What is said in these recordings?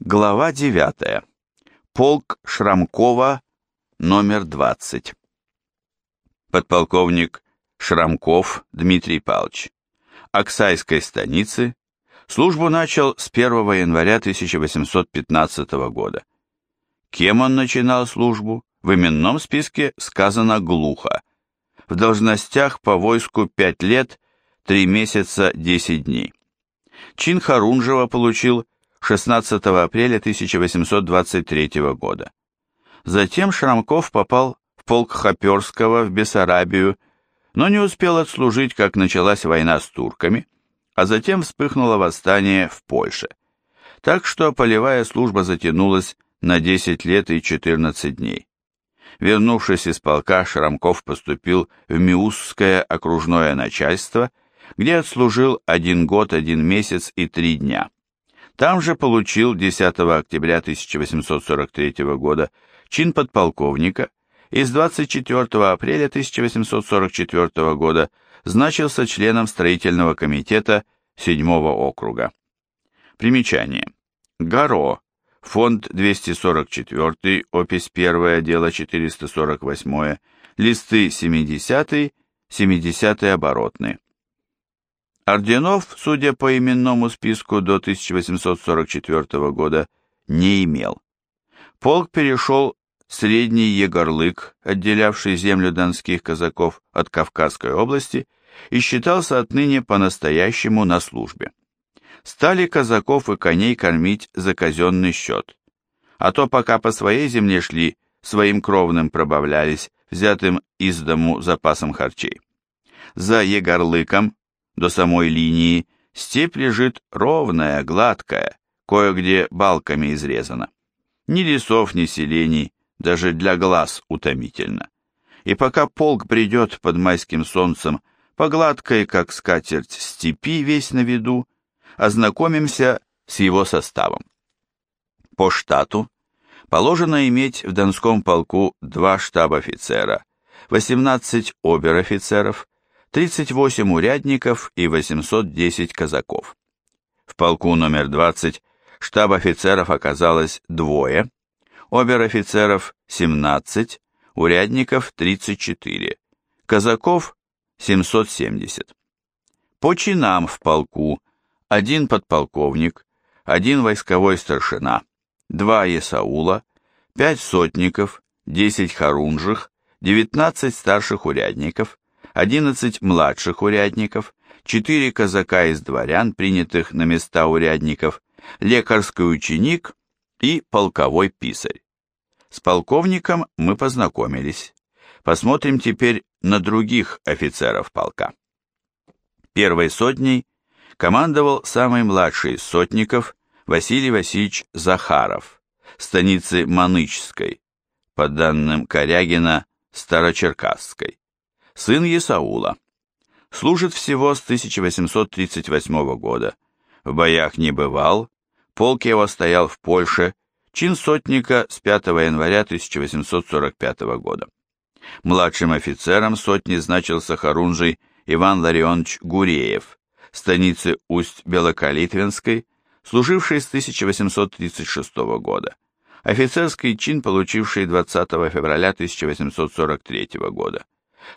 Глава 9. Полк Шрамкова, номер 20. Подполковник Шрамков Дмитрий Павлович. Оксайской станицы. Службу начал с 1 января 1815 года. Кем он начинал службу? В именном списке сказано глухо. В должностях по войску 5 лет, 3 месяца, 10 дней. Чин Харунжева получил 16 апреля 1823 года. Затем Шрамков попал в полк Хоперского в Бессарабию, но не успел отслужить, как началась война с турками, а затем вспыхнуло восстание в Польше. Так что полевая служба затянулась на 10 лет и 14 дней. Вернувшись из полка, Шрамков поступил в Миусское окружное начальство, где отслужил один год, один месяц и три дня. Там же получил 10 октября 1843 года чин подполковника и с 24 апреля 1844 года значился членом строительного комитета 7 округа. Примечание. Гаро. Фонд 244, опись 1, дело 448, листы 70, 70 оборотные. Орденов, судя по именному списку, до 1844 года не имел. Полк перешел Средний Егорлык, отделявший землю донских казаков от Кавказской области, и считался отныне по-настоящему на службе. Стали казаков и коней кормить за казенный счет. А то пока по своей земле шли, своим кровным пробавлялись, взятым из дому запасом харчей. За Егорлыком до самой линии степь лежит ровная, гладкая, кое-где балками изрезана. Ни лесов, ни селений, даже для глаз утомительно. И пока полк придет под майским солнцем по гладкой, как скатерть, степи весь на виду, ознакомимся с его составом. По штату положено иметь в Донском полку два штаб-офицера, 18 обер-офицеров, 38 урядников и 810 казаков. В полку номер 20 штаб-офицеров оказалось двое, обер-офицеров 17, урядников 34, казаков 770. По чинам в полку один подполковник, один войсковой старшина, два есаула, пять сотников, 10 хорунжих, 19 старших урядников, 11 младших урядников, 4 казака из дворян, принятых на места урядников, лекарский ученик и полковой писарь. С полковником мы познакомились. Посмотрим теперь на других офицеров полка. Первой сотней командовал самый младший из сотников Василий Васильевич Захаров, станицы Манычской, по данным Корягина, Старочеркасской сын Есаула. Служит всего с 1838 года. В боях не бывал, полк его стоял в Польше, чин сотника с 5 января 1845 года. Младшим офицером сотни значился Харунжий Иван Ларионович Гуреев, станицы Усть-Белокалитвинской, служивший с 1836 года. Офицерский чин, получивший 20 февраля 1843 года.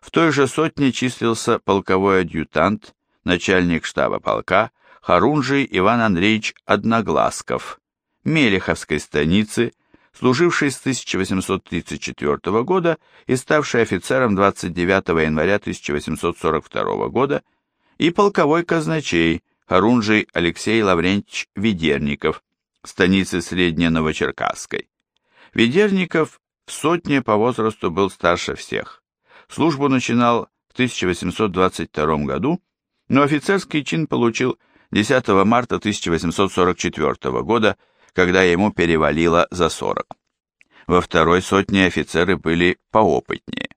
В той же сотне числился полковой адъютант, начальник штаба полка Харунжий Иван Андреевич Одногласков, Мелеховской станицы, служивший с 1834 года и ставший офицером 29 января 1842 года, и полковой казначей Харунжий Алексей Лаврентьевич Ведерников, станицы Средне-Новочеркасской. Ведерников в сотне по возрасту был старше всех. Службу начинал в 1822 году, но офицерский чин получил 10 марта 1844 года, когда ему перевалило за 40. Во второй сотне офицеры были поопытнее.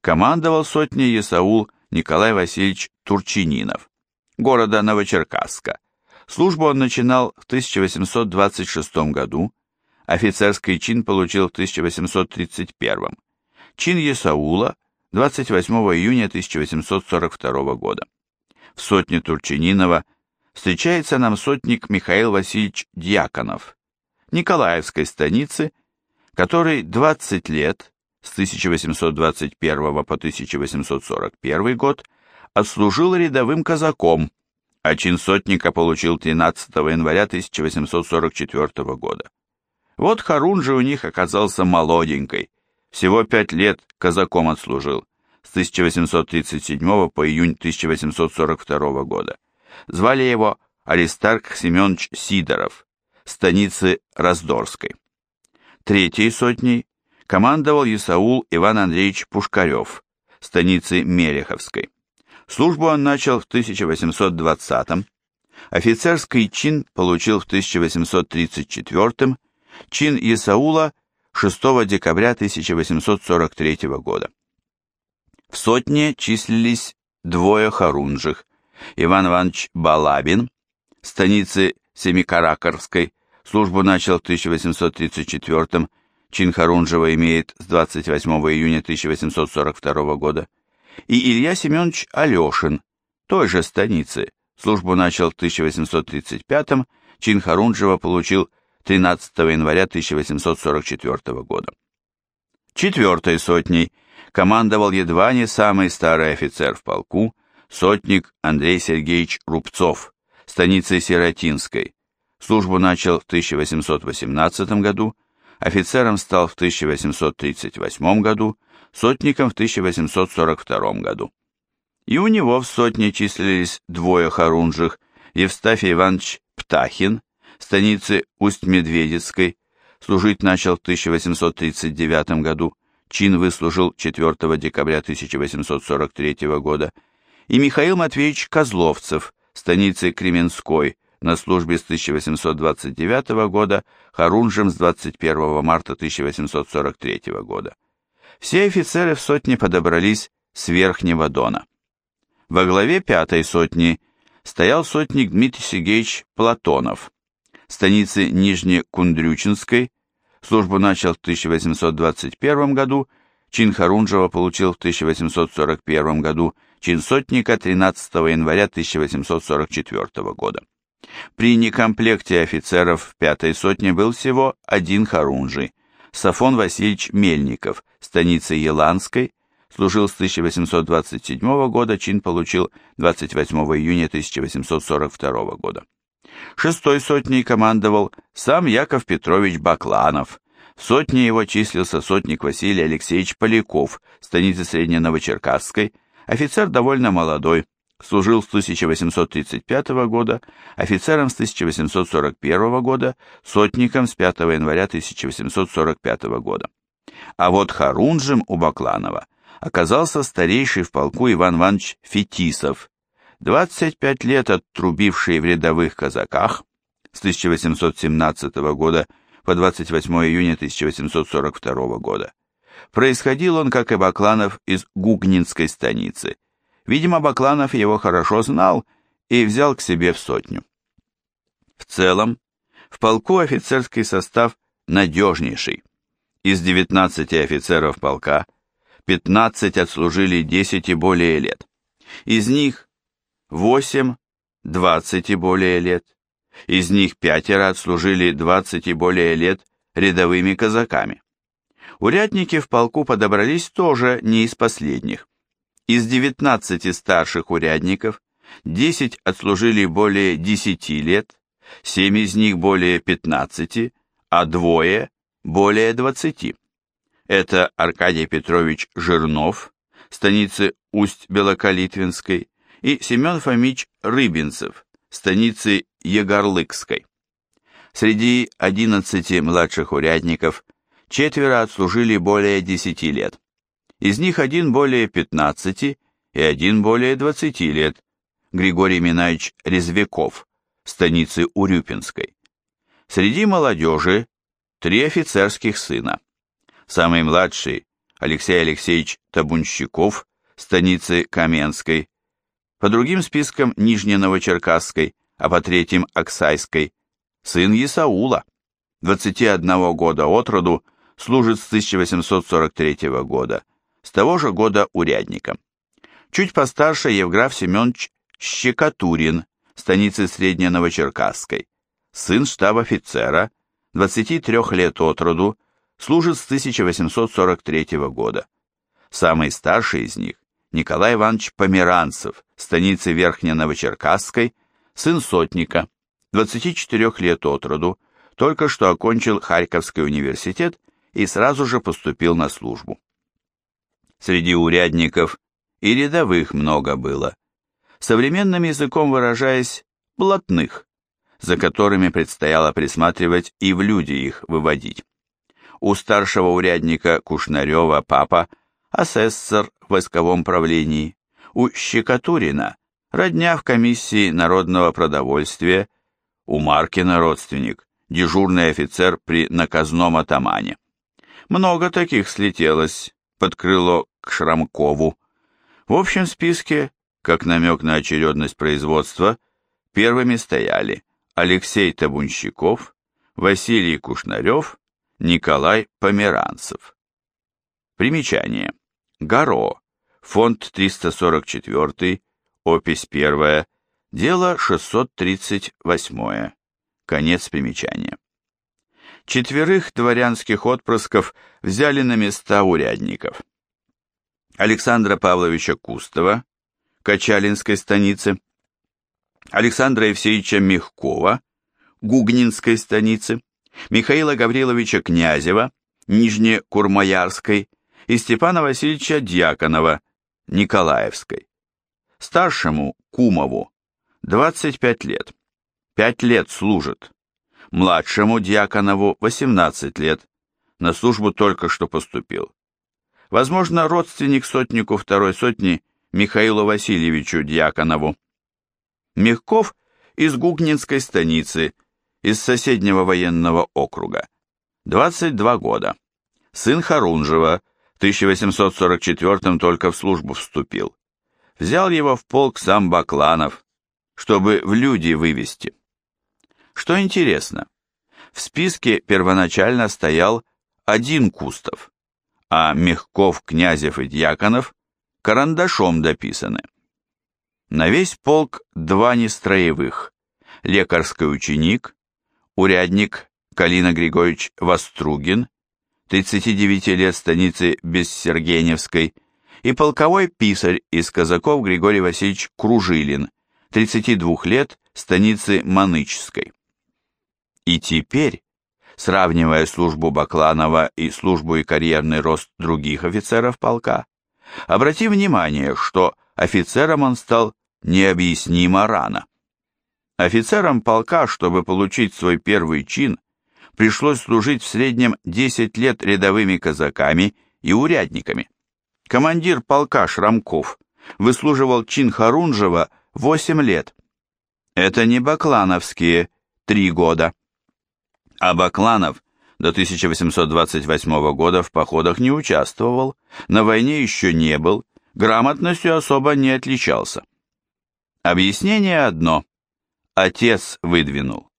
Командовал сотней Есаул Николай Васильевич Турчининов, города Новочеркасска. Службу он начинал в 1826 году, офицерский чин получил в 1831. Чин Есаула 28 июня 1842 года. В сотне Турчининова встречается нам сотник Михаил Васильевич Дьяконов, Николаевской станицы, который 20 лет, с 1821 по 1841 год, отслужил рядовым казаком, а чин сотника получил 13 января 1844 года. Вот Харунжи у них оказался молоденькой, всего пять лет казаком отслужил, с 1837 по июнь 1842 года. Звали его Аристарх Семенович Сидоров, станицы Раздорской. Третьей сотней командовал Исаул Иван Андреевич Пушкарев, станицы Мелеховской. Службу он начал в 1820-м, офицерский чин получил в 1834-м, чин Исаула 6 декабря 1843 года. В сотне числились двое хорунжих, Иван Иванович Балабин, станицы Семикаракорской, службу начал в 1834 чин Харунжева имеет с 28 июня 1842 года, и Илья Семенович Алешин, той же станицы, службу начал в 1835 чин Харунжева получил 13 января 1844 года. Четвертой сотней командовал едва не самый старый офицер в полку, сотник Андрей Сергеевич Рубцов, станицей Сиротинской. Службу начал в 1818 году, офицером стал в 1838 году, сотником в 1842 году. И у него в сотне числились двое хорунжих, Евстафий Иванович Птахин, станицы Усть-Медведецкой, служить начал в 1839 году, чин выслужил 4 декабря 1843 года, и Михаил Матвеевич Козловцев, станицы Кременской, на службе с 1829 года, Харунжем с 21 марта 1843 года. Все офицеры в сотне подобрались с Верхнего Дона. Во главе пятой сотни стоял сотник Дмитрий Сергеевич Платонов, станицы Нижнекундрючинской, службу начал в 1821 году, чин Харунжева получил в 1841 году, чин сотника 13 января 1844 года. При некомплекте офицеров пятой сотне был всего один Харунжий, Сафон Васильевич Мельников, станицы Еланской, служил с 1827 года, чин получил 28 июня 1842 года. Шестой сотней командовал сам Яков Петрович Бакланов. В сотне его числился сотник Василий Алексеевич Поляков, станицы Средненовочеркасской, офицер довольно молодой, служил с 1835 года, офицером с 1841 года, сотником с 5 января 1845 года. А вот Харунжем у Бакланова оказался старейший в полку Иван Иванович Фетисов, 25 лет оттрубивший в рядовых казаках с 1817 года по 28 июня 1842 года. Происходил он, как и Бакланов, из Гугнинской станицы. Видимо, Бакланов его хорошо знал и взял к себе в сотню. В целом, в полку офицерский состав надежнейший. Из 19 офицеров полка 15 отслужили 10 и более лет. Из них восемь, двадцать и более лет. Из них пятеро отслужили двадцать и более лет рядовыми казаками. Урядники в полку подобрались тоже не из последних. Из девятнадцати старших урядников десять отслужили более десяти лет, семь из них более пятнадцати, а двое более двадцати. Это Аркадий Петрович Жирнов, станицы Усть-Белокалитвинской, и Семен Фомич Рыбинцев, станицы Егорлыкской. Среди 11 младших урядников четверо отслужили более 10 лет. Из них один более 15 и один более 20 лет, Григорий Минаевич Резвяков, станицы Урюпинской. Среди молодежи три офицерских сына. Самый младший Алексей Алексеевич Табунщиков, станицы Каменской, по другим спискам Нижненовочеркасской, а по третьим Оксайской, сын Исаула, 21 года от роду, служит с 1843 года, с того же года урядником. Чуть постарше Евграф Семенович Щекотурин, станицы Средненовочеркасской, сын штаб-офицера, 23 лет от роду, служит с 1843 года. Самый старший из них – Николай Иванович Померанцев, станицы Верхне-Новочеркасской, сын сотника, 24 лет от роду, только что окончил Харьковский университет и сразу же поступил на службу. Среди урядников и рядовых много было. Современным языком выражаясь, блатных, за которыми предстояло присматривать и в люди их выводить. У старшего урядника Кушнарева папа – асессор в войсковом правлении, у Щекотурина – родня в комиссии народного продовольствия, у Маркина родственник, дежурный офицер при наказном атамане. Много таких слетелось под крыло к Шрамкову. В общем списке, как намек на очередность производства, первыми стояли Алексей Табунщиков, Василий Кушнарев, Николай Померанцев. Примечание. Горо. Фонд 344, опись 1, дело 638. Конец примечания. Четверых дворянских отпрысков взяли на места урядников. Александра Павловича Кустова, Качалинской станицы, Александра Евсеевича Мягкова, Гугнинской станицы, Михаила Гавриловича Князева, Нижнекурмаярской и Степана Васильевича Дьяконова, Николаевской. Старшему, Кумову, 25 лет. 5 лет служит. Младшему Дьяконову 18 лет. На службу только что поступил. Возможно, родственник сотнику второй сотни Михаилу Васильевичу Дьяконову. Мягков из Гугнинской станицы, из соседнего военного округа. 22 года. Сын Харунжева, 1844 только в службу вступил. Взял его в полк сам Бакланов, чтобы в люди вывести. Что интересно, в списке первоначально стоял один Кустов, а Мягков, Князев и Дьяконов карандашом дописаны. На весь полк два нестроевых, лекарский ученик, урядник Калина Григорьевич Востругин, 39 лет станицы Бессергеневской, и полковой писарь из казаков Григорий Васильевич Кружилин, 32 лет, станицы Манычской. И теперь, сравнивая службу Бакланова и службу и карьерный рост других офицеров полка, обрати внимание, что офицером он стал необъяснимо рано. Офицерам полка, чтобы получить свой первый чин, пришлось служить в среднем 10 лет рядовыми казаками и урядниками. Командир полка Шрамков выслуживал чин Харунжева 8 лет. Это не баклановские 3 года а Бакланов до 1828 года в походах не участвовал, на войне еще не был, грамотностью особо не отличался. Объяснение одно. Отец выдвинул.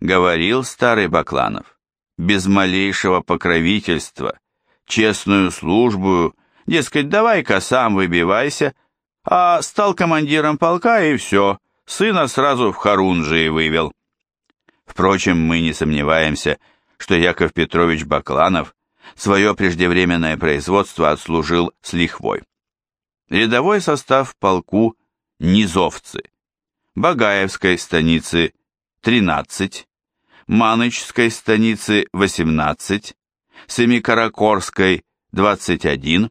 Говорил старый Бакланов, без малейшего покровительства, честную службу, дескать, давай-ка сам выбивайся, а стал командиром полка и все, сына сразу в Харунжии вывел. Впрочем, мы не сомневаемся, что Яков Петрович Бакланов свое преждевременное производство отслужил с лихвой. Рядовой состав полку низовцы. Багаевской станицы 13, Манычской станицы 18, Семикаракорской 21,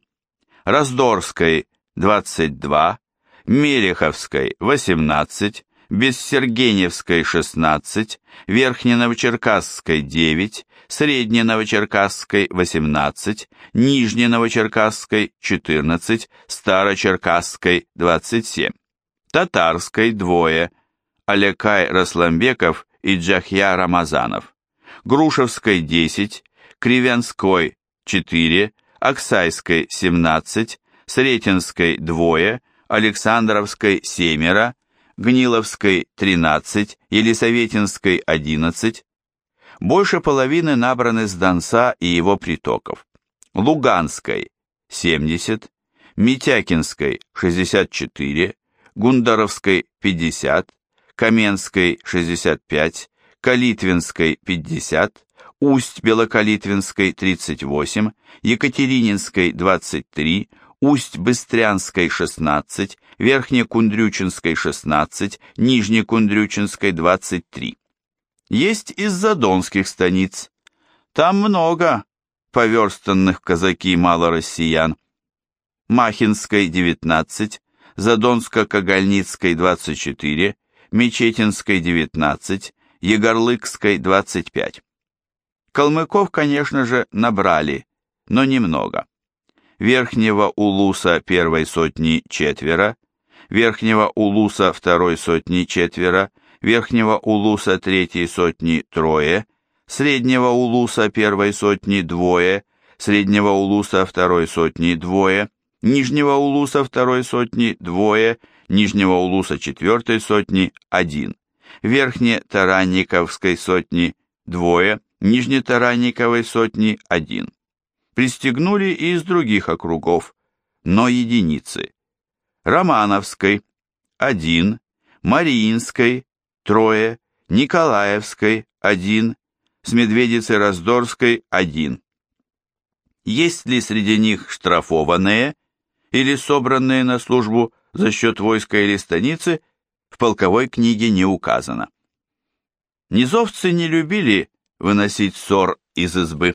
Раздорской 22, Мелеховской 18, Бессергеневской 16, Верхненовочеркасской 9, Средненовочеркасской 18, Нижненовочеркасской 14, Старочеркасской 27, Татарской двое, Алекай Расламбеков и Джахья Рамазанов, Грушевской 10, Кривенской 4, Оксайской 17, Сретенской двое, Александровской семеро, Гниловской 13, Елисаветинской 11, больше половины набраны с Донца и его притоков. Луганской 70, Митякинской 64, Гундаровской 50, Каменской 65, Калитвинской 50, Усть-Белокалитвинской 38, Екатерининской 23, Усть-Быстрянской 16, Верхнекундрючинской 16, Нижнекундрючинской 23. Есть из задонских станиц. Там много поверстанных казаки мало россиян. Махинской 19, Задонско-Кагальницкой 24, Мечетинской 19, Егорлыкской 25. Калмыков, конечно же, набрали, но немного. Верхнего Улуса первой сотни четверо, Верхнего Улуса второй сотни четверо, Верхнего Улуса третьей сотни трое, Среднего Улуса первой сотни двое, Среднего Улуса второй сотни двое, Нижнего Улуса второй сотни двое, Нижнего Улуса четвертой сотни один, Верхне Таранниковской сотни двое, Нижне Таранниковой сотни один. Пристегнули и из других округов, но единицы. Романовской один, Мариинской трое, Николаевской один, с Медведицы Раздорской один. Есть ли среди них штрафованные или собранные на службу за счет войска или станицы, в полковой книге не указано. Низовцы не любили выносить ссор из избы.